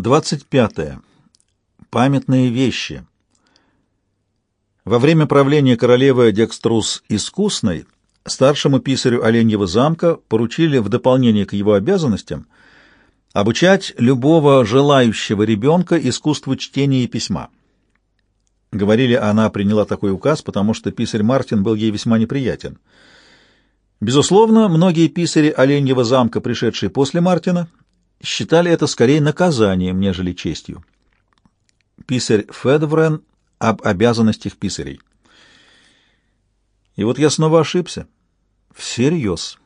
25. Памятные вещи. Во время правления королевы Декструс Искусной старшему писарю Оленьего замка поручили в дополнение к его обязанностям обучать любого желающего ребенка искусству чтения и письма. Говорили, она приняла такой указ, потому что писарь Мартин был ей весьма неприятен. Безусловно, многие писари Оленьего замка, пришедшие после Мартина, считали это скорее наказанием, нежели честью. Писарь Федврен об обязанностях писарей. И вот я снова ошибся. Всерьез.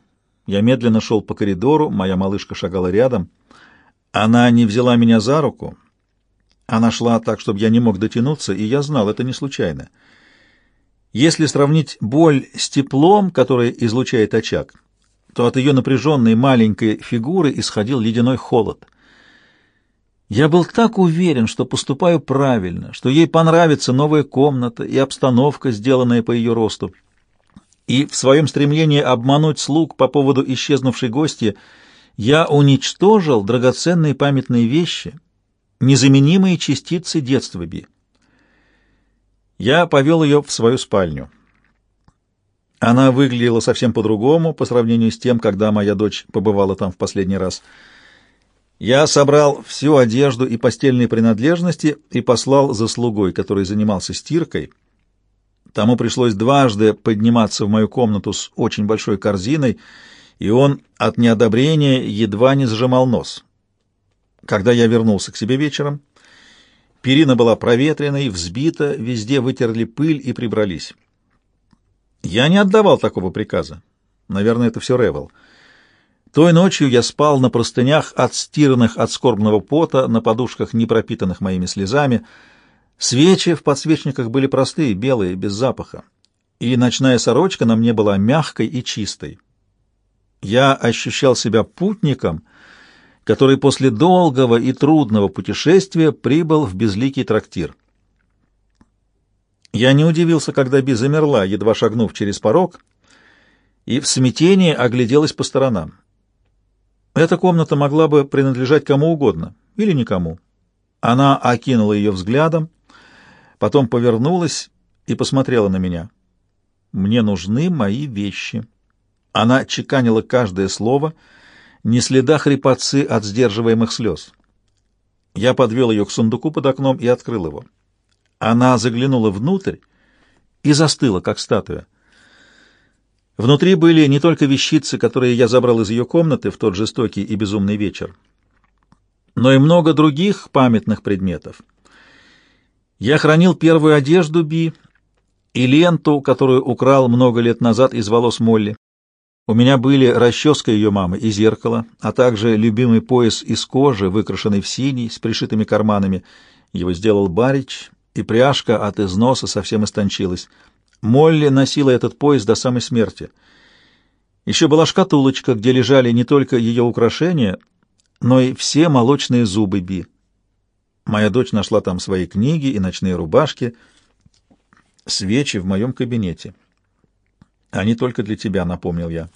Я медленно шел по коридору, моя малышка шагала рядом. Она не взяла меня за руку. Она шла так, чтобы я не мог дотянуться, и я знал, это не случайно. Если сравнить боль с теплом, которое излучает очаг, то от ее напряженной маленькой фигуры исходил ледяной холод. Я был так уверен, что поступаю правильно, что ей понравится новая комната и обстановка, сделанная по ее росту. И в своем стремлении обмануть слуг по поводу исчезнувшей гости я уничтожил драгоценные памятные вещи, незаменимые частицы детства Би. Я повел ее в свою спальню. Она выглядела совсем по-другому по сравнению с тем, когда моя дочь побывала там в последний раз. Я собрал всю одежду и постельные принадлежности и послал за слугой, который занимался стиркой. Тому пришлось дважды подниматься в мою комнату с очень большой корзиной, и он от неодобрения едва не сжимал нос. Когда я вернулся к себе вечером, перина была проветренной, взбита, везде вытерли пыль и прибрались. Я не отдавал такого приказа. Наверное, это все Ревел. Той ночью я спал на простынях, отстиранных от скорбного пота, на подушках, не пропитанных моими слезами. Свечи в подсвечниках были простые, белые, без запаха. И ночная сорочка на мне была мягкой и чистой. Я ощущал себя путником, который после долгого и трудного путешествия прибыл в безликий трактир. Я не удивился, когда Би замерла, едва шагнув через порог, и в смятении огляделась по сторонам. Эта комната могла бы принадлежать кому угодно или никому. Она окинула ее взглядом, потом повернулась и посмотрела на меня. «Мне нужны мои вещи». Она чеканила каждое слово, не следа хрипотцы от сдерживаемых слез. Я подвел ее к сундуку под окном и открыл его. Она заглянула внутрь и застыла, как статуя. Внутри были не только вещицы, которые я забрал из ее комнаты в тот жестокий и безумный вечер, но и много других памятных предметов. Я хранил первую одежду Би и ленту, которую украл много лет назад из волос Молли. У меня были расческа ее мамы и зеркало, а также любимый пояс из кожи, выкрашенный в синий, с пришитыми карманами. Его сделал Барич, и пряжка от износа совсем истончилась. Молли носила этот пояс до самой смерти. Еще была шкатулочка, где лежали не только ее украшения, но и все молочные зубы Би. Моя дочь нашла там свои книги и ночные рубашки, свечи в моем кабинете. Они только для тебя, напомнил я.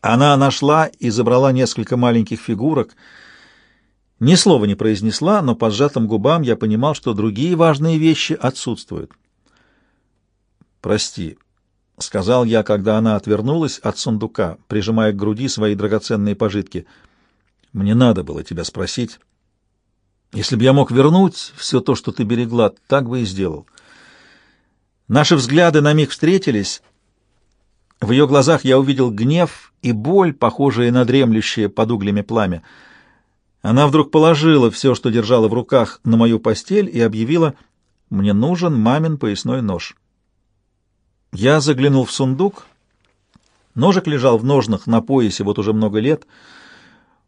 Она нашла и забрала несколько маленьких фигурок — ни слова не произнесла, но по сжатым губам я понимал, что другие важные вещи отсутствуют. «Прости», — сказал я, когда она отвернулась от сундука, прижимая к груди свои драгоценные пожитки. «Мне надо было тебя спросить. Если бы я мог вернуть все то, что ты берегла, так бы и сделал». Наши взгляды на миг встретились. В ее глазах я увидел гнев и боль, похожие на дремлющее под углями пламя. Она вдруг положила все, что держала в руках, на мою постель и объявила, «Мне нужен мамин поясной нож». Я заглянул в сундук. Ножик лежал в ножнах на поясе вот уже много лет.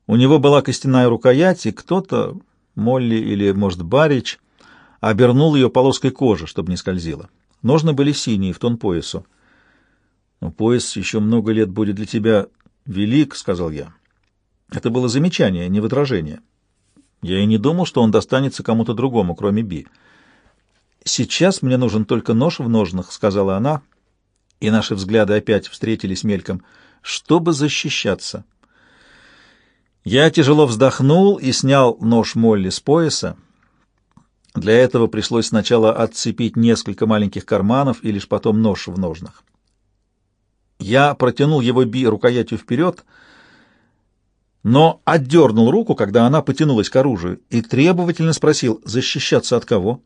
У него была костяная рукоять, и кто-то, Молли или, может, Барич, обернул ее полоской кожи, чтобы не скользила. Ножны были синие, в тон поясу. «Но пояс еще много лет будет для тебя велик», — сказал я. Это было замечание, не возражение. Я и не думал, что он достанется кому-то другому, кроме Би. «Сейчас мне нужен только нож в ножнах», — сказала она, и наши взгляды опять встретились мельком, — «чтобы защищаться». Я тяжело вздохнул и снял нож Молли с пояса. Для этого пришлось сначала отцепить несколько маленьких карманов и лишь потом нож в ножнах. Я протянул его Би рукоятью вперед, но отдернул руку, когда она потянулась к оружию, и требовательно спросил, защищаться от кого?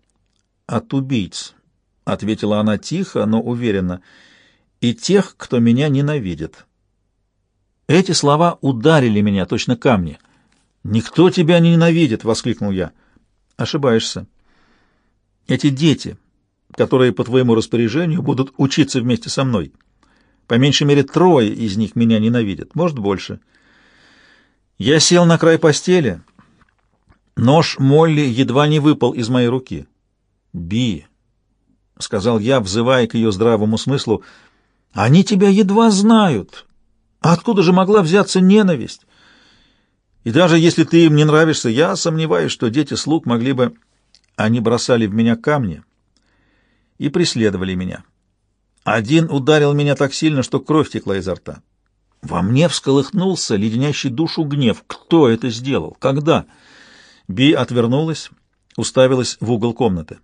«От убийц», — ответила она тихо, но уверенно, — «и тех, кто меня ненавидит». Эти слова ударили меня, точно камни. «Никто тебя не ненавидит!» — воскликнул я. «Ошибаешься. Эти дети, которые по твоему распоряжению будут учиться вместе со мной. По меньшей мере трое из них меня ненавидят, может, больше». Я сел на край постели. Нож Молли едва не выпал из моей руки. «Би», — сказал я, взывая к ее здравому смыслу, — «они тебя едва знают. Откуда же могла взяться ненависть? И даже если ты им не нравишься, я сомневаюсь, что дети слуг могли бы... Они бросали в меня камни и преследовали меня. Один ударил меня так сильно, что кровь текла изо рта. Во мне всколыхнулся леденящий душу гнев. Кто это сделал? Когда? Би отвернулась, уставилась в угол комнаты.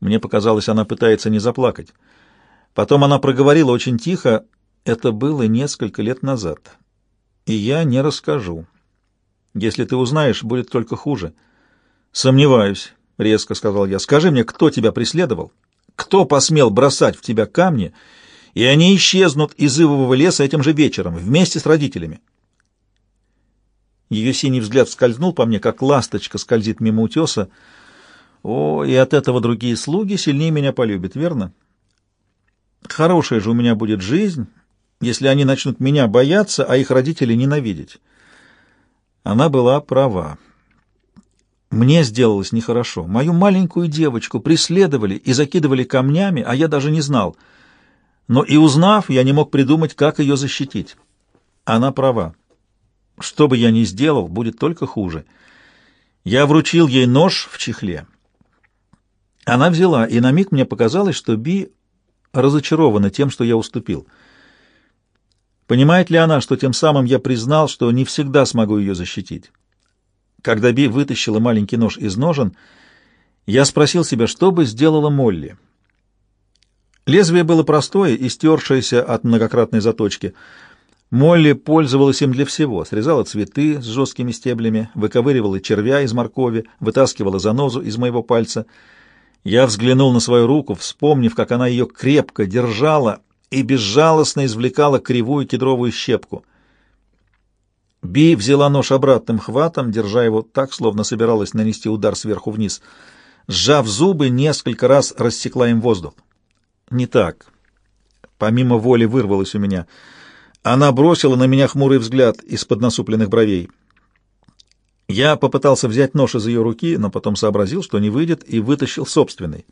Мне показалось, она пытается не заплакать. Потом она проговорила очень тихо, это было несколько лет назад. И я не расскажу. Если ты узнаешь, будет только хуже. Сомневаюсь, — резко сказал я. Скажи мне, кто тебя преследовал? Кто посмел бросать в тебя камни и они исчезнут из ивового леса этим же вечером, вместе с родителями. Ее синий взгляд скользнул по мне, как ласточка скользит мимо утеса. О, и от этого другие слуги сильнее меня полюбят, верно? Хорошая же у меня будет жизнь, если они начнут меня бояться, а их родители ненавидеть. Она была права. Мне сделалось нехорошо. Мою маленькую девочку преследовали и закидывали камнями, а я даже не знал — но и узнав, я не мог придумать, как ее защитить. Она права. Что бы я ни сделал, будет только хуже. Я вручил ей нож в чехле. Она взяла, и на миг мне показалось, что Би разочарована тем, что я уступил. Понимает ли она, что тем самым я признал, что не всегда смогу ее защитить? Когда Би вытащила маленький нож из ножен, я спросил себя, что бы сделала Молли. Лезвие было простое и стершееся от многократной заточки. Молли пользовалась им для всего. Срезала цветы с жесткими стеблями, выковыривала червя из моркови, вытаскивала занозу из моего пальца. Я взглянул на свою руку, вспомнив, как она ее крепко держала и безжалостно извлекала кривую кедровую щепку. Би взяла нож обратным хватом, держа его так, словно собиралась нанести удар сверху вниз. Сжав зубы, несколько раз рассекла им воздух не так. Помимо воли вырвалось у меня. Она бросила на меня хмурый взгляд из-под насупленных бровей. Я попытался взять нож из ее руки, но потом сообразил, что не выйдет, и вытащил собственный.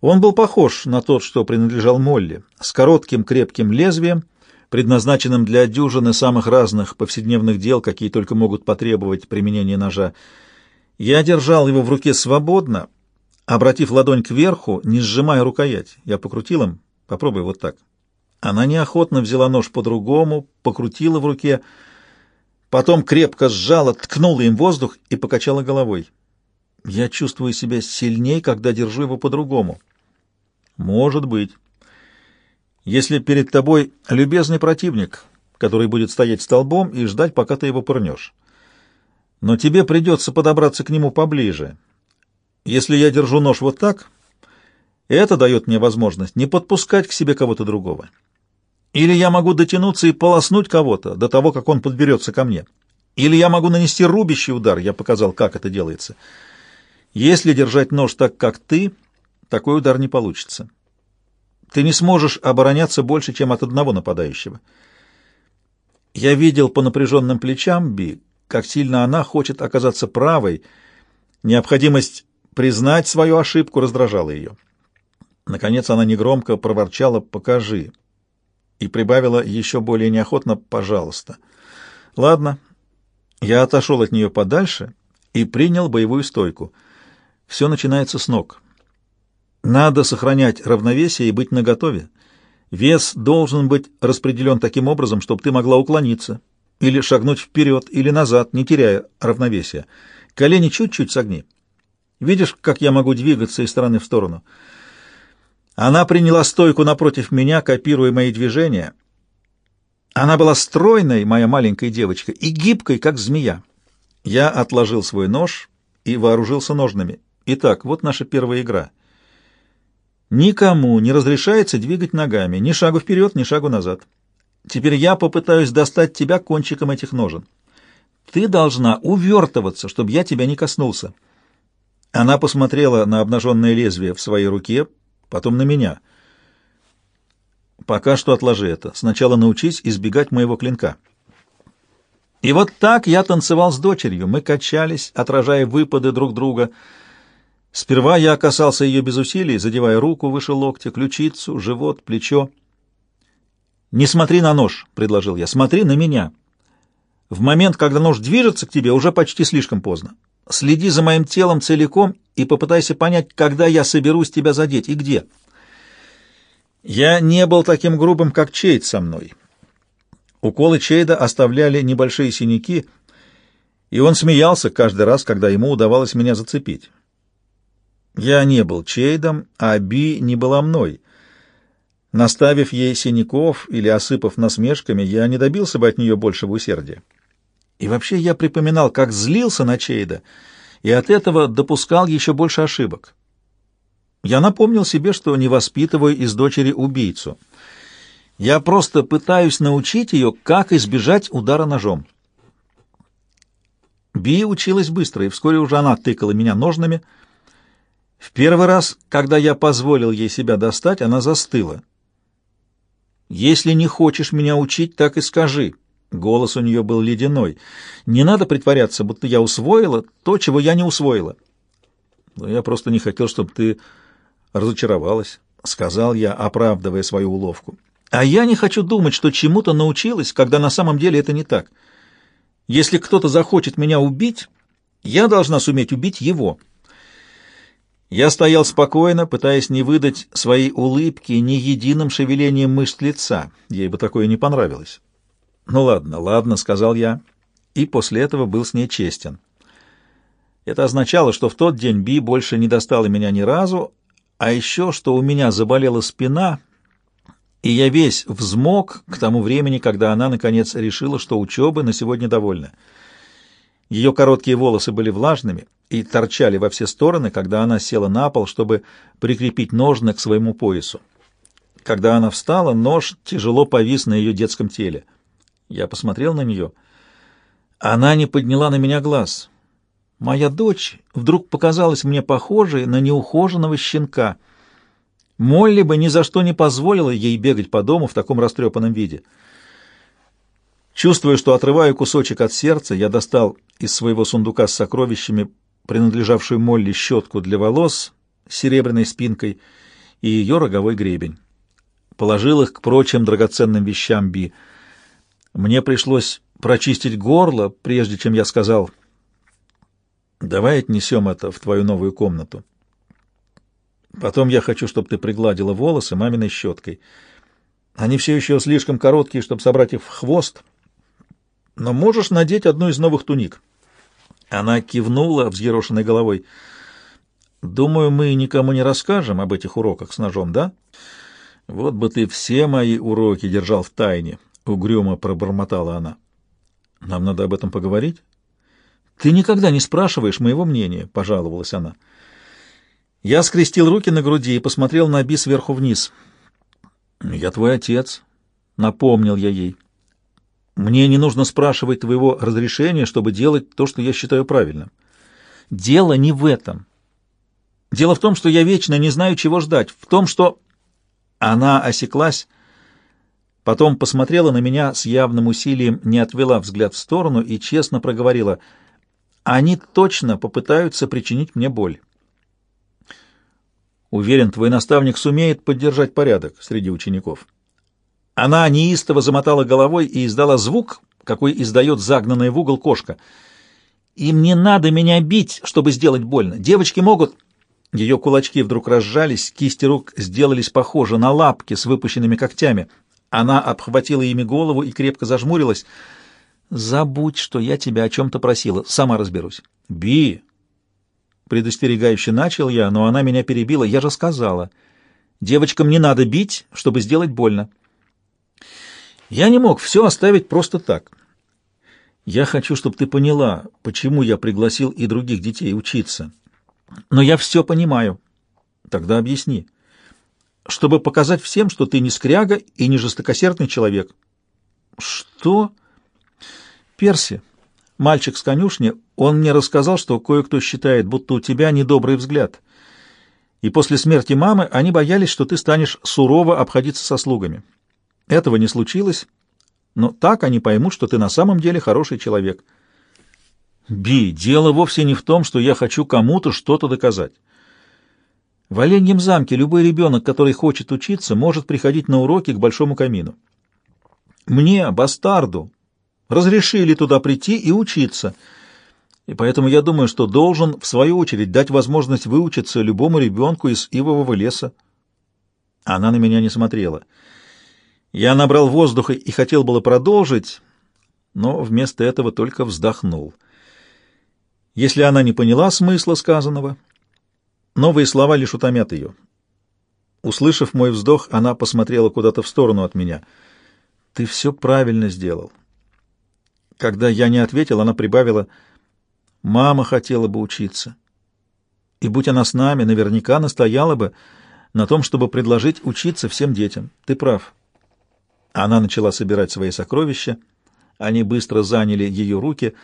Он был похож на тот, что принадлежал Молли, с коротким крепким лезвием, предназначенным для дюжины самых разных повседневных дел, какие только могут потребовать применения ножа. Я держал его в руке свободно, Обратив ладонь кверху, не сжимая рукоять, я покрутил им. Попробуй вот так. Она неохотно взяла нож по-другому, покрутила в руке, потом крепко сжала, ткнула им воздух и покачала головой. Я чувствую себя сильней, когда держу его по-другому. Может быть. Если перед тобой любезный противник, который будет стоять столбом и ждать, пока ты его пырнешь. Но тебе придется подобраться к нему поближе, если я держу нож вот так, это дает мне возможность не подпускать к себе кого-то другого. Или я могу дотянуться и полоснуть кого-то до того, как он подберется ко мне. Или я могу нанести рубящий удар, я показал, как это делается. Если держать нож так, как ты, такой удар не получится. Ты не сможешь обороняться больше, чем от одного нападающего. Я видел по напряженным плечам Би, как сильно она хочет оказаться правой, необходимость Признать свою ошибку раздражало ее. Наконец она негромко проворчала «покажи» и прибавила еще более неохотно «пожалуйста». «Ладно». Я отошел от нее подальше и принял боевую стойку. Все начинается с ног. Надо сохранять равновесие и быть наготове. Вес должен быть распределен таким образом, чтобы ты могла уклониться, или шагнуть вперед, или назад, не теряя равновесия. Колени чуть-чуть согни. Видишь, как я могу двигаться из стороны в сторону? Она приняла стойку напротив меня, копируя мои движения. Она была стройной, моя маленькая девочка, и гибкой, как змея. Я отложил свой нож и вооружился ножными. Итак, вот наша первая игра. Никому не разрешается двигать ногами, ни шагу вперед, ни шагу назад. Теперь я попытаюсь достать тебя кончиком этих ножен. Ты должна увертываться, чтобы я тебя не коснулся. Она посмотрела на обнаженное лезвие в своей руке, потом на меня. Пока что отложи это. Сначала научись избегать моего клинка. И вот так я танцевал с дочерью. Мы качались, отражая выпады друг друга. Сперва я касался ее без усилий, задевая руку выше локтя, ключицу, живот, плечо. «Не смотри на нож», — предложил я, — «смотри на меня. В момент, когда нож движется к тебе, уже почти слишком поздно. Следи за моим телом целиком и попытайся понять, когда я соберусь тебя задеть и где». Я не был таким грубым, как Чейд со мной. Уколы Чейда оставляли небольшие синяки, и он смеялся каждый раз, когда ему удавалось меня зацепить. Я не был Чейдом, а Би не была мной. Наставив ей синяков или осыпав насмешками, я не добился бы от нее большего усердия. И вообще я припоминал, как злился на Чейда, и от этого допускал еще больше ошибок. Я напомнил себе, что не воспитываю из дочери убийцу. Я просто пытаюсь научить ее, как избежать удара ножом. Би училась быстро, и вскоре уже она тыкала меня ножными. В первый раз, когда я позволил ей себя достать, она застыла. «Если не хочешь меня учить, так и скажи». Голос у нее был ледяной. «Не надо притворяться, будто я усвоила то, чего я не усвоила». «Но я просто не хотел, чтобы ты разочаровалась», — сказал я, оправдывая свою уловку. «А я не хочу думать, что чему-то научилась, когда на самом деле это не так. Если кто-то захочет меня убить, я должна суметь убить его». Я стоял спокойно, пытаясь не выдать своей улыбки ни единым шевелением мышц лица. Ей бы такое не понравилось. «Ну ладно, ладно», — сказал я, и после этого был с ней честен. Это означало, что в тот день Би больше не достала меня ни разу, а еще, что у меня заболела спина, и я весь взмок к тому времени, когда она, наконец, решила, что учебы на сегодня довольна. Ее короткие волосы были влажными и торчали во все стороны, когда она села на пол, чтобы прикрепить ножны к своему поясу. Когда она встала, нож тяжело повис на ее детском теле. Я посмотрел на нее. Она не подняла на меня глаз. Моя дочь вдруг показалась мне похожей на неухоженного щенка. Молли бы ни за что не позволила ей бегать по дому в таком растрепанном виде. Чувствуя, что отрываю кусочек от сердца, я достал из своего сундука с сокровищами принадлежавшую Молли щетку для волос с серебряной спинкой и ее роговой гребень. Положил их к прочим драгоценным вещам Би. Мне пришлось прочистить горло, прежде чем я сказал Давай отнесем это в твою новую комнату. Потом я хочу, чтобы ты пригладила волосы маминой щеткой. Они все еще слишком короткие, чтобы собрать их в хвост, но можешь надеть одну из новых туник. Она кивнула взъерошенной головой. Думаю, мы никому не расскажем об этих уроках с ножом, да? Вот бы ты все мои уроки держал в тайне, угрюмо пробормотала она. Нам надо об этом поговорить? «Ты никогда не спрашиваешь моего мнения», — пожаловалась она. Я скрестил руки на груди и посмотрел на Би сверху вниз. «Я твой отец», — напомнил я ей. «Мне не нужно спрашивать твоего разрешения, чтобы делать то, что я считаю правильным. Дело не в этом. Дело в том, что я вечно не знаю, чего ждать, в том, что...» Она осеклась, потом посмотрела на меня с явным усилием, не отвела взгляд в сторону и честно проговорила — они точно попытаются причинить мне боль. Уверен, твой наставник сумеет поддержать порядок среди учеников. Она неистово замотала головой и издала звук, какой издает загнанная в угол кошка. Им не надо меня бить, чтобы сделать больно. Девочки могут... Ее кулачки вдруг разжались, кисти рук сделались похожи на лапки с выпущенными когтями. Она обхватила ими голову и крепко зажмурилась — Забудь, что я тебя о чем-то просила. Сама разберусь. Би! Предостерегающе начал я, но она меня перебила. Я же сказала. Девочкам не надо бить, чтобы сделать больно. Я не мог все оставить просто так. Я хочу, чтобы ты поняла, почему я пригласил и других детей учиться. Но я все понимаю. Тогда объясни. Чтобы показать всем, что ты не скряга и не жестокосердный человек. Что? Перси, мальчик с конюшни, он мне рассказал, что кое-кто считает, будто у тебя недобрый взгляд. И после смерти мамы они боялись, что ты станешь сурово обходиться со слугами. Этого не случилось, но так они поймут, что ты на самом деле хороший человек. Би, дело вовсе не в том, что я хочу кому-то что-то доказать. В Оленьем замке любой ребенок, который хочет учиться, может приходить на уроки к большому камину. Мне, бастарду, разрешили туда прийти и учиться, и поэтому я думаю, что должен, в свою очередь, дать возможность выучиться любому ребенку из ивового леса. Она на меня не смотрела. Я набрал воздуха и хотел было продолжить, но вместо этого только вздохнул. Если она не поняла смысла сказанного, новые слова лишь утомят ее. Услышав мой вздох, она посмотрела куда-то в сторону от меня. «Ты все правильно сделал». Когда я не ответил, она прибавила, «Мама хотела бы учиться. И будь она с нами, наверняка настояла бы на том, чтобы предложить учиться всем детям. Ты прав». Она начала собирать свои сокровища. Они быстро заняли ее руки.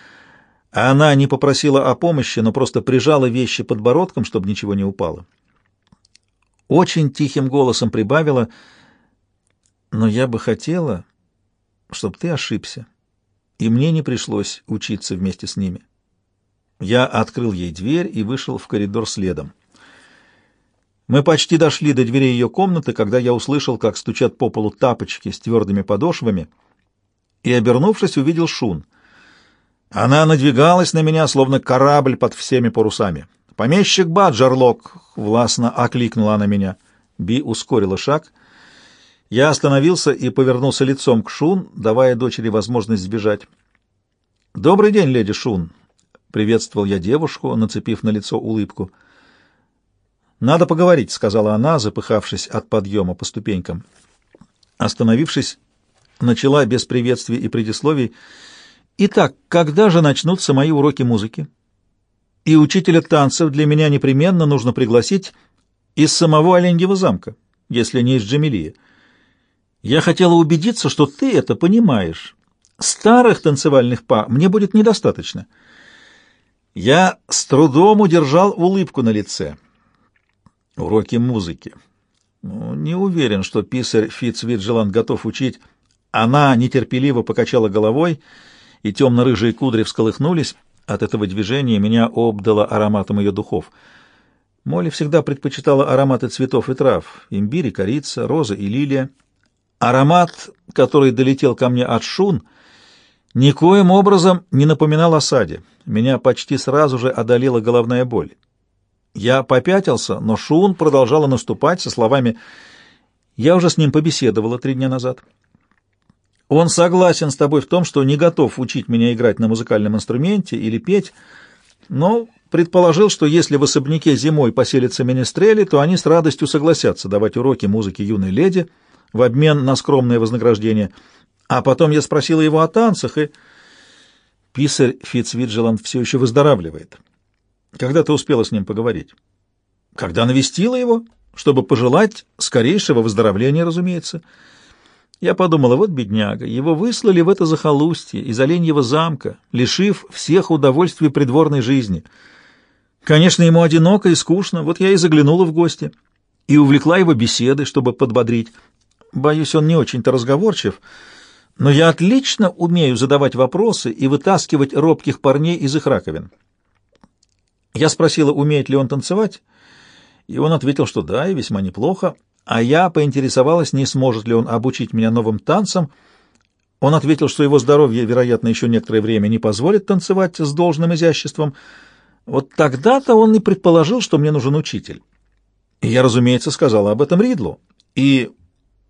А она не попросила о помощи, но просто прижала вещи подбородком, чтобы ничего не упало. Очень тихим голосом прибавила, «Но я бы хотела, чтобы ты ошибся, и мне не пришлось учиться вместе с ними». Я открыл ей дверь и вышел в коридор следом. Мы почти дошли до двери ее комнаты, когда я услышал, как стучат по полу тапочки с твердыми подошвами, и, обернувшись, увидел Шун. Она надвигалась на меня, словно корабль под всеми парусами. «Помещик Баджарлок!» — властно окликнула она меня. Би ускорила шаг. Я остановился и повернулся лицом к Шун, давая дочери возможность сбежать. «Добрый день, леди Шун!» — приветствовал я девушку, нацепив на лицо улыбку — «Надо поговорить», — сказала она, запыхавшись от подъема по ступенькам. Остановившись, начала без приветствий и предисловий. «Итак, когда же начнутся мои уроки музыки? И учителя танцев для меня непременно нужно пригласить из самого Оленьего замка, если не из Джамилии. Я хотела убедиться, что ты это понимаешь. Старых танцевальных па мне будет недостаточно». Я с трудом удержал улыбку на лице. Уроки музыки. Ну, не уверен, что писарь Фитцвиджеланд готов учить. Она нетерпеливо покачала головой, и темно-рыжие кудри всколыхнулись. От этого движения меня обдало ароматом ее духов. Молли всегда предпочитала ароматы цветов и трав — имбирь и корица, роза и лилия. Аромат, который долетел ко мне от шун, никоим образом не напоминал о. Меня почти сразу же одолела головная боль. Я попятился, но Шун продолжала наступать со словами «Я уже с ним побеседовала три дня назад». Он согласен с тобой в том, что не готов учить меня играть на музыкальном инструменте или петь, но предположил, что если в особняке зимой поселятся министрели, то они с радостью согласятся давать уроки музыки юной леди в обмен на скромное вознаграждение. А потом я спросила его о танцах, и писарь Фитцвиджеланд все еще выздоравливает. Когда ты успела с ним поговорить? Когда навестила его, чтобы пожелать скорейшего выздоровления, разумеется. Я подумала, вот бедняга, его выслали в это захолустье из Оленьего замка, лишив всех удовольствий придворной жизни. Конечно, ему одиноко и скучно, вот я и заглянула в гости и увлекла его беседы, чтобы подбодрить. Боюсь, он не очень-то разговорчив, но я отлично умею задавать вопросы и вытаскивать робких парней из их раковин. Я спросила, умеет ли он танцевать, и он ответил, что да, и весьма неплохо, а я поинтересовалась, не сможет ли он обучить меня новым танцам. Он ответил, что его здоровье, вероятно, еще некоторое время не позволит танцевать с должным изяществом. Вот тогда-то он и предположил, что мне нужен учитель. Я, разумеется, сказала об этом Ридлу. И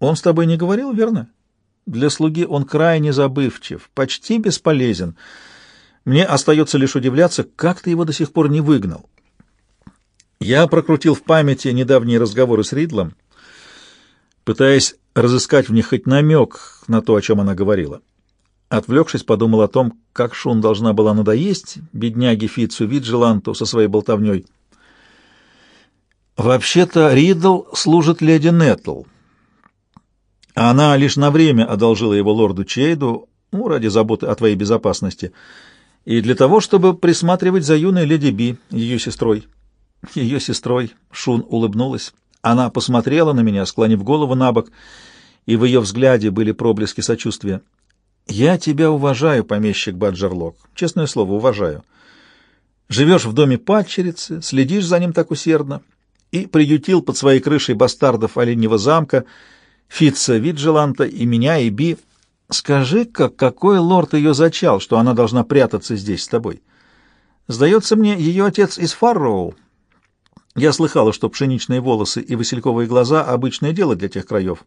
он с тобой не говорил, верно? Для слуги он крайне забывчив, почти бесполезен. Мне остается лишь удивляться, как ты его до сих пор не выгнал. Я прокрутил в памяти недавние разговоры с Ридлом, пытаясь разыскать в них хоть намек на то, о чем она говорила. Отвлекшись, подумал о том, как Шун должна была надоесть бедняге Фицу Виджеланту со своей болтовней. Вообще-то Ридл служит леди Нетл. Она лишь на время одолжила его лорду Чейду, ну, ради заботы о твоей безопасности, и для того, чтобы присматривать за юной леди Би, ее сестрой. Ее сестрой Шун улыбнулась. Она посмотрела на меня, склонив голову на бок, и в ее взгляде были проблески сочувствия. «Я тебя уважаю, помещик Баджерлок. Честное слово, уважаю. Живешь в доме падчерицы, следишь за ним так усердно и приютил под своей крышей бастардов Оленьего замка, Фитца Виджеланта и меня, и Би. Скажи-ка, какой лорд ее зачал, что она должна прятаться здесь с тобой? Сдается мне, ее отец из Фарроу. Я слыхала, что пшеничные волосы и васильковые глаза — обычное дело для тех краев.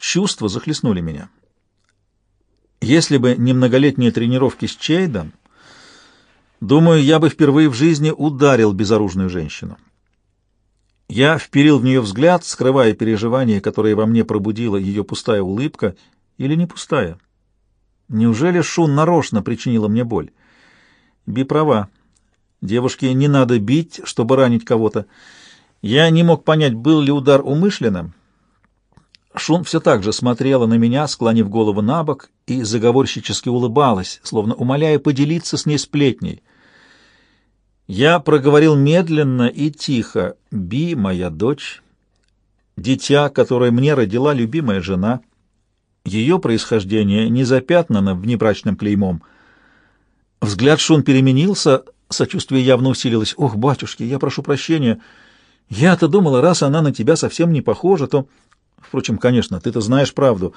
Чувства захлестнули меня. Если бы не многолетние тренировки с Чейдом, думаю, я бы впервые в жизни ударил безоружную женщину. Я вперил в нее взгляд, скрывая переживания, которые во мне пробудила ее пустая улыбка, или не пустая. Неужели Шун нарочно причинила мне боль? Би права. Девушке не надо бить, чтобы ранить кого-то. Я не мог понять, был ли удар умышленным, Шун все так же смотрела на меня, склонив голову на бок, и заговорщически улыбалась, словно умоляя поделиться с ней сплетней. Я проговорил медленно и тихо. «Би, моя дочь, дитя, которое мне родила любимая жена, ее происхождение не запятнано внебрачным клеймом». Взгляд Шун переменился, сочувствие явно усилилось. «Ох, батюшки, я прошу прощения. Я-то думала, раз она на тебя совсем не похожа, то...» Впрочем, конечно, ты-то знаешь правду.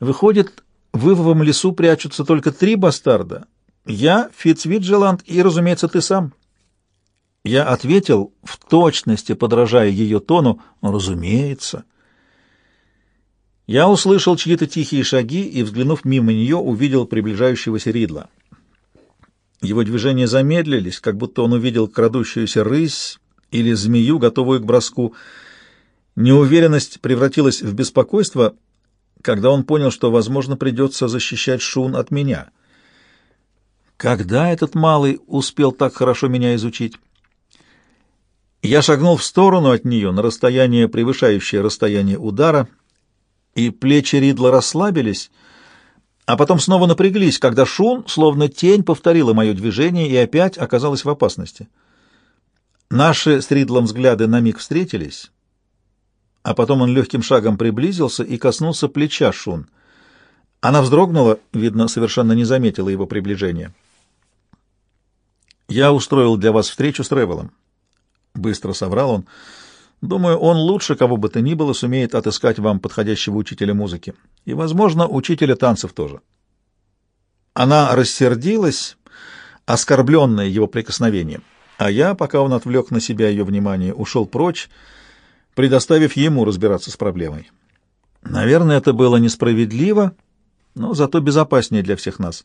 Выходит, в Ивовом лесу прячутся только три бастарда. Я, Фицвиджеланд и, разумеется, ты сам. Я ответил, в точности подражая ее тону, разумеется. Я услышал чьи-то тихие шаги и, взглянув мимо нее, увидел приближающегося Ридла. Его движения замедлились, как будто он увидел крадущуюся рысь или змею, готовую к броску. Неуверенность превратилась в беспокойство, когда он понял, что, возможно, придется защищать Шун от меня. Когда этот малый успел так хорошо меня изучить? Я шагнул в сторону от нее на расстояние, превышающее расстояние удара, и плечи Ридла расслабились, а потом снова напряглись, когда Шун, словно тень, повторила мое движение и опять оказалась в опасности. Наши с Ридлом взгляды на миг встретились, а потом он легким шагом приблизился и коснулся плеча Шун. Она вздрогнула, видно, совершенно не заметила его приближения. «Я устроил для вас встречу с Тревелом», — быстро соврал он. «Думаю, он лучше кого бы то ни было сумеет отыскать вам подходящего учителя музыки. И, возможно, учителя танцев тоже». Она рассердилась, оскорбленная его прикосновением, а я, пока он отвлек на себя ее внимание, ушел прочь, предоставив ему разбираться с проблемой. Наверное, это было несправедливо, но зато безопаснее для всех нас.